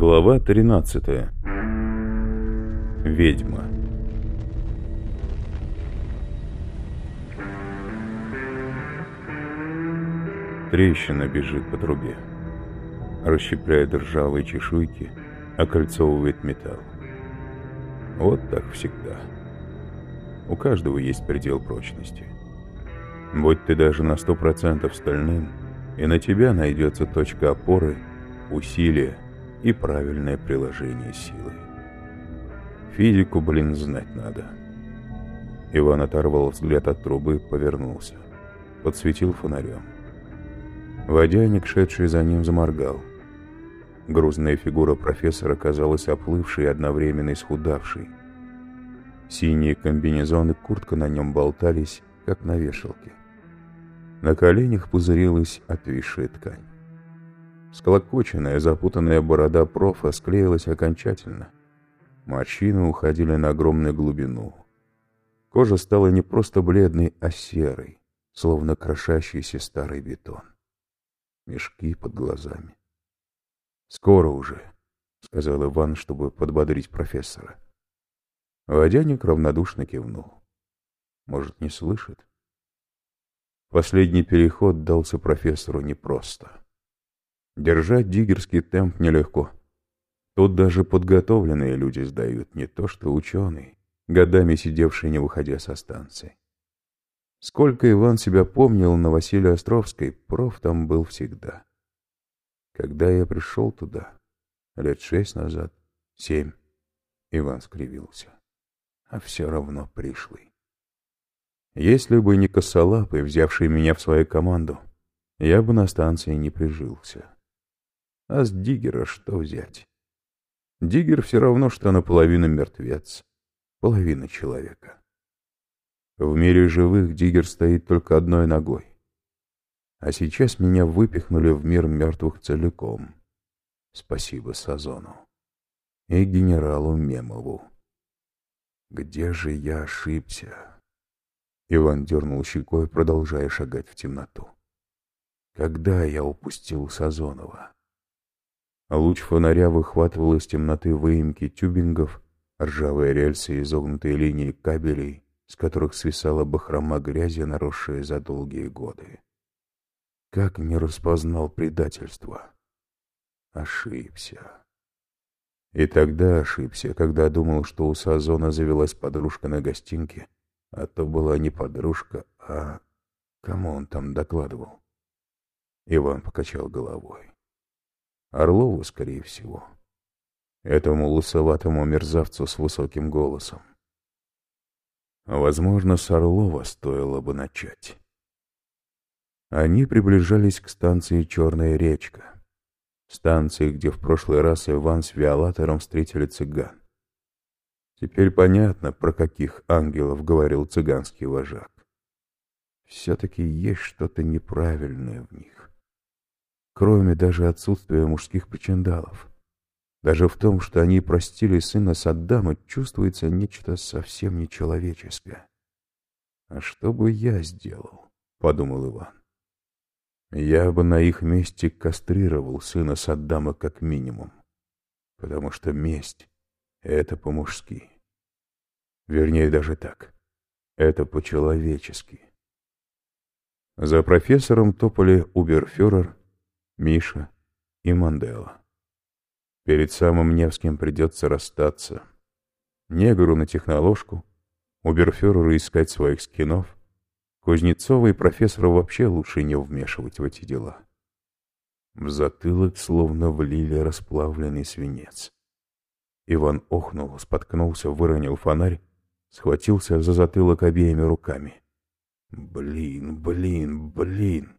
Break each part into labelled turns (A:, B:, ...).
A: Глава 13. Ведьма. Трещина бежит по трубе. Расщепляет ржавые чешуйки, окольцовывает металл. Вот так всегда. У каждого есть предел прочности. Будь ты даже на сто процентов стальным, и на тебя найдется точка опоры, усилия, и правильное приложение силы. Физику, блин, знать надо. Иван оторвал взгляд от трубы, повернулся. Подсветил фонарем. Водяник, шедший за ним, заморгал. Грузная фигура профессора казалась оплывшей и одновременно исхудавшей. Синие комбинезоны, куртка на нем болтались, как на вешалке. На коленях пузырилась отвисшая ткань. Сколокоченная, запутанная борода профа склеилась окончательно. Морщины уходили на огромную глубину. Кожа стала не просто бледной, а серой, словно крошащийся старый бетон. Мешки под глазами. «Скоро уже», — сказал Иван, чтобы подбодрить профессора. Водяник равнодушно кивнул. Может, не слышит? Последний переход дался профессору непросто. Держать диггерский темп нелегко. Тут даже подготовленные люди сдают, не то что ученые, годами сидевшие не выходя со станции. Сколько Иван себя помнил на Василия Островской, проф там был всегда. Когда я пришел туда, лет шесть назад, семь, Иван скривился. А все равно пришлый. Если бы не косолапый, взявший меня в свою команду, я бы на станции не прижился. А с Диггера что взять? Диггер все равно, что наполовину мертвец, половина человека. В мире живых Диггер стоит только одной ногой. А сейчас меня выпихнули в мир мертвых целиком. Спасибо Сазону. И генералу Мемову. Где же я ошибся? Иван дернул щекой, продолжая шагать в темноту. Когда я упустил Сазонова? Луч фонаря выхватывал из темноты выемки тюбингов, ржавые рельсы и изогнутые линии кабелей, с которых свисала бахрома грязи, наросшая за долгие годы. Как не распознал предательство? Ошибся. И тогда ошибся, когда думал, что у Сазона завелась подружка на гостинке, а то была не подружка, а... Кому он там докладывал? Иван покачал головой. Орлову, скорее всего. Этому лысоватому мерзавцу с высоким голосом. Возможно, с Орлова стоило бы начать. Они приближались к станции «Черная речка». Станции, где в прошлый раз Иван с Виолатором встретили цыган. Теперь понятно, про каких ангелов говорил цыганский вожак. Все-таки есть что-то неправильное в них кроме даже отсутствия мужских причиндалов. Даже в том, что они простили сына Саддама, чувствуется нечто совсем нечеловеческое. «А что бы я сделал?» — подумал Иван. «Я бы на их месте кастрировал сына Саддама как минимум, потому что месть — это по-мужски. Вернее, даже так. Это по-человечески». За профессором топали уберфюрер Миша и Мандела. Перед самым Невским придется расстаться. Негру на техноложку, уберфюреру искать своих скинов, Кузнецова и профессору вообще лучше не вмешивать в эти дела. В затылок словно влили расплавленный свинец. Иван охнул, споткнулся, выронил фонарь, схватился за затылок обеими руками. Блин, блин, блин.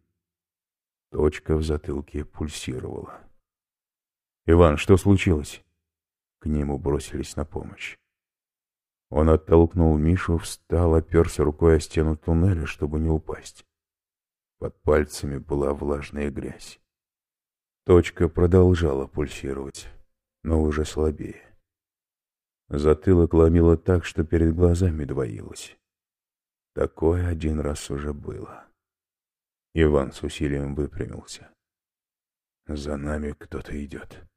A: Точка в затылке пульсировала. «Иван, что случилось?» К нему бросились на помощь. Он оттолкнул Мишу, встал, оперся рукой о стену туннеля, чтобы не упасть. Под пальцами была влажная грязь. Точка продолжала пульсировать, но уже слабее. Затылок ломило так, что перед глазами двоилось. Такое один раз уже было. Иван с усилием выпрямился. «За нами кто-то идет».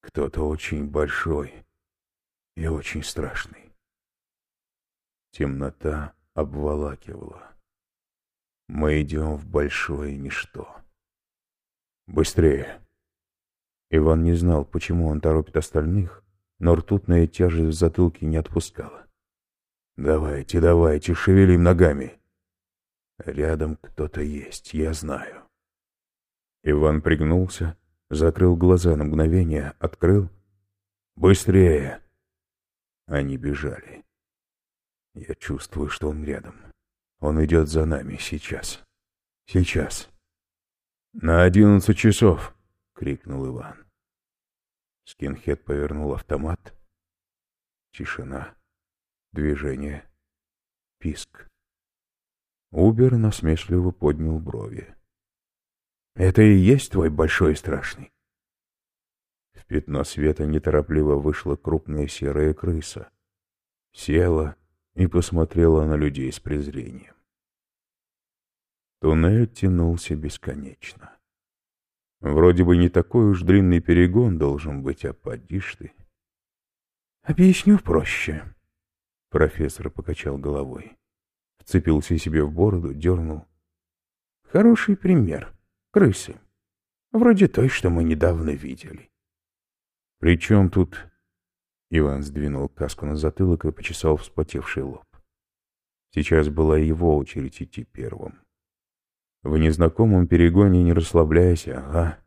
A: Кто-то очень большой и очень страшный. Темнота обволакивала. Мы идем в большое ничто. Быстрее! Иван не знал, почему он торопит остальных, но ртутная тяжесть в затылке не отпускала. «Давайте, давайте, шевелим ногами!» «Рядом кто-то есть, я знаю». Иван пригнулся, закрыл глаза на мгновение, открыл. «Быстрее!» Они бежали. Я чувствую, что он рядом. Он идет за нами сейчас. Сейчас. «На одиннадцать часов!» — крикнул Иван. Скинхед повернул автомат. Тишина. Движение. Писк. Убер насмешливо поднял брови. «Это и есть твой большой и страшный?» В пятно света неторопливо вышла крупная серая крыса. Села и посмотрела на людей с презрением. Туннель тянулся бесконечно. Вроде бы не такой уж длинный перегон должен быть, а подишь ты. Объясню проще. Профессор покачал головой. Вцепился себе в бороду, дернул. Хороший пример. Крысы. Вроде той, что мы недавно видели. При чем тут... Иван сдвинул каску на затылок и почесал вспотевший лоб. Сейчас была его очередь идти первым. В незнакомом перегоне не расслабляйся, ага.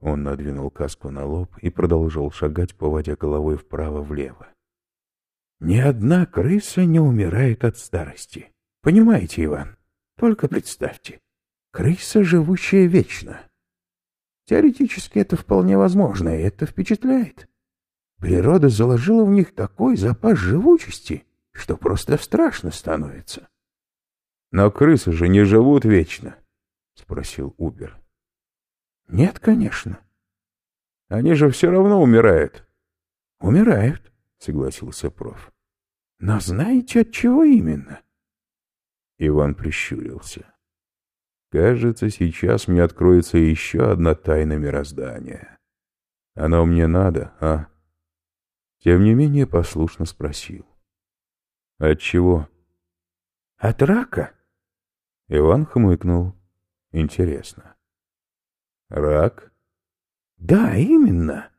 A: Он надвинул каску на лоб и продолжал шагать, поводя головой вправо-влево. Ни одна крыса не умирает от старости. Понимаете, Иван? Только представьте. Крыса, живущая вечно. Теоретически это вполне возможно, и это впечатляет. Природа заложила в них такой запас живучести, что просто страшно становится. Но крысы же не живут вечно, — спросил Убер. Нет, конечно. Они же все равно умирают. Умирают, — согласился проф. Но знаете, от чего именно? Иван прищурился. Кажется, сейчас мне откроется еще одна тайна мироздания. Оно мне надо, а? Тем не менее послушно спросил. От чего? От рака, Иван хмыкнул. Интересно. Рак? Да, именно.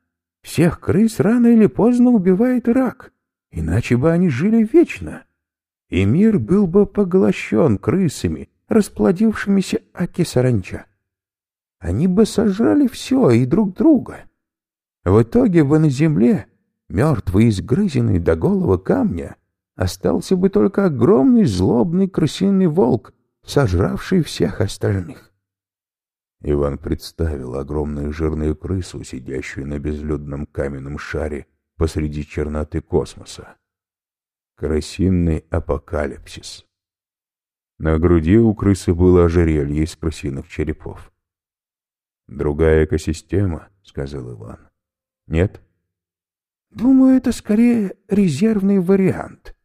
A: Всех крыс рано или поздно убивает рак. Иначе бы они жили вечно. И мир был бы поглощен крысами, расплодившимися аки саранча. Они бы сожрали все и друг друга. В итоге бы на земле, мертвый изгрызенный до голого камня, остался бы только огромный злобный крысиный волк, сожравший всех остальных. Иван представил огромную жирную крысу, сидящую на безлюдном каменном шаре посреди черноты космоса. Крысиный апокалипсис. На груди у крысы было ожерелье из крысиных черепов. «Другая экосистема», — сказал Иван. «Нет?» «Думаю, это скорее резервный вариант».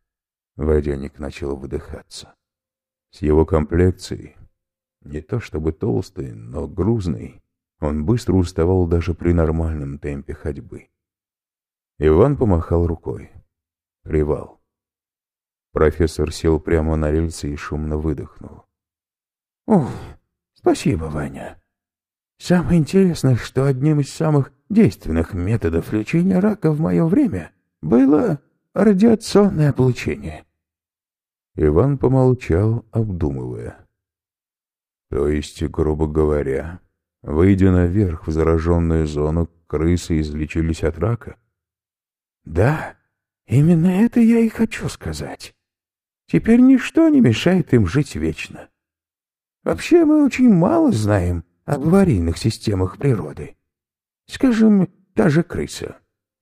A: Водяник начал выдыхаться. С его комплекцией, не то чтобы толстый, но грузный, он быстро уставал даже при нормальном темпе ходьбы. Иван помахал рукой. Привал. Профессор сел прямо на рельсы и шумно выдохнул. «Ух, спасибо, Ваня. Самое интересное, что одним из самых действенных методов лечения рака в мое время было радиационное облучение. Иван помолчал, обдумывая. То есть, грубо говоря, выйдя наверх в зараженную зону, крысы излечились от рака? Да, именно это я и хочу сказать. Теперь ничто не мешает им жить вечно. Вообще мы очень мало знаем об аварийных системах природы. Скажем, та же крыса.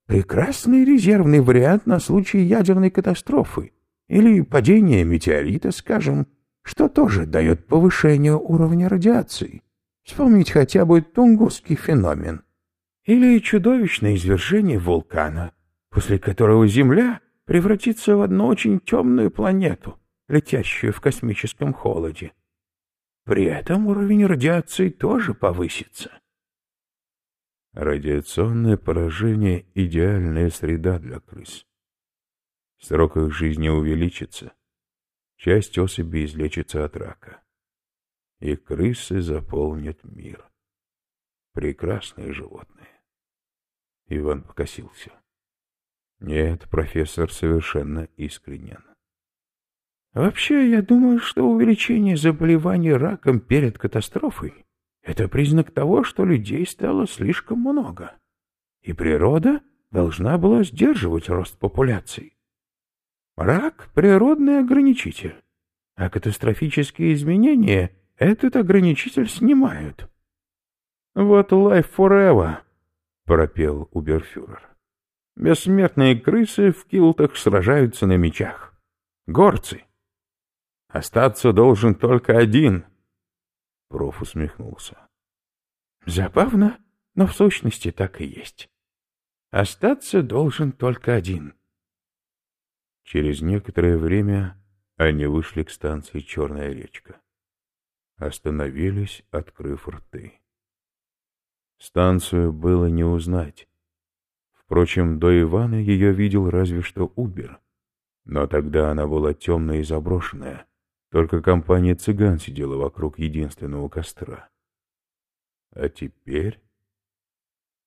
A: Прекрасный резервный вариант на случай ядерной катастрофы или падение метеорита, скажем, что тоже дает повышение уровня радиации. Вспомнить хотя бы Тунгусский феномен. Или чудовищное извержение вулкана, после которого Земля превратится в одну очень темную планету, летящую в космическом холоде. При этом уровень радиации тоже повысится. Радиационное поражение — идеальная среда для крыс. Срок их жизни увеличится. Часть особей излечится от рака. И крысы заполнят мир. Прекрасные животные. Иван покосился. Нет, профессор совершенно искренен. Вообще, я думаю, что увеличение заболеваний раком перед катастрофой — это признак того, что людей стало слишком много. И природа должна была сдерживать рост популяций. Рак — природный ограничитель, а катастрофические изменения этот ограничитель снимают. «Вот life forever», — пропел Уберфюрер. «Бессмертные крысы в килтах сражаются на мечах. Горцы. Остаться должен только один». Проф усмехнулся. «Забавно, но в сущности так и есть. Остаться должен только один». Через некоторое время они вышли к станции «Черная речка». Остановились, открыв рты. Станцию было не узнать. Впрочем, до Ивана ее видел разве что Убер. Но тогда она была темная и заброшенная. Только компания цыган сидела вокруг единственного костра. А теперь...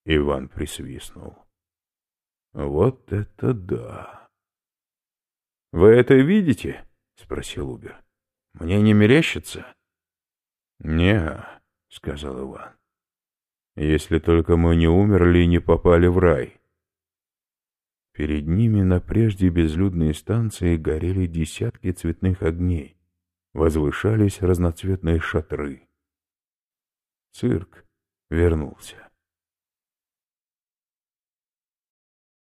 A: Иван присвистнул. Вот это да! — Вы это видите? — спросил Убер. — Мне не мерещится? — Не, — сказал Иван. — Если только мы не умерли и не попали в рай. Перед ними на прежде безлюдной станции горели десятки цветных огней. Возвышались разноцветные шатры. Цирк вернулся.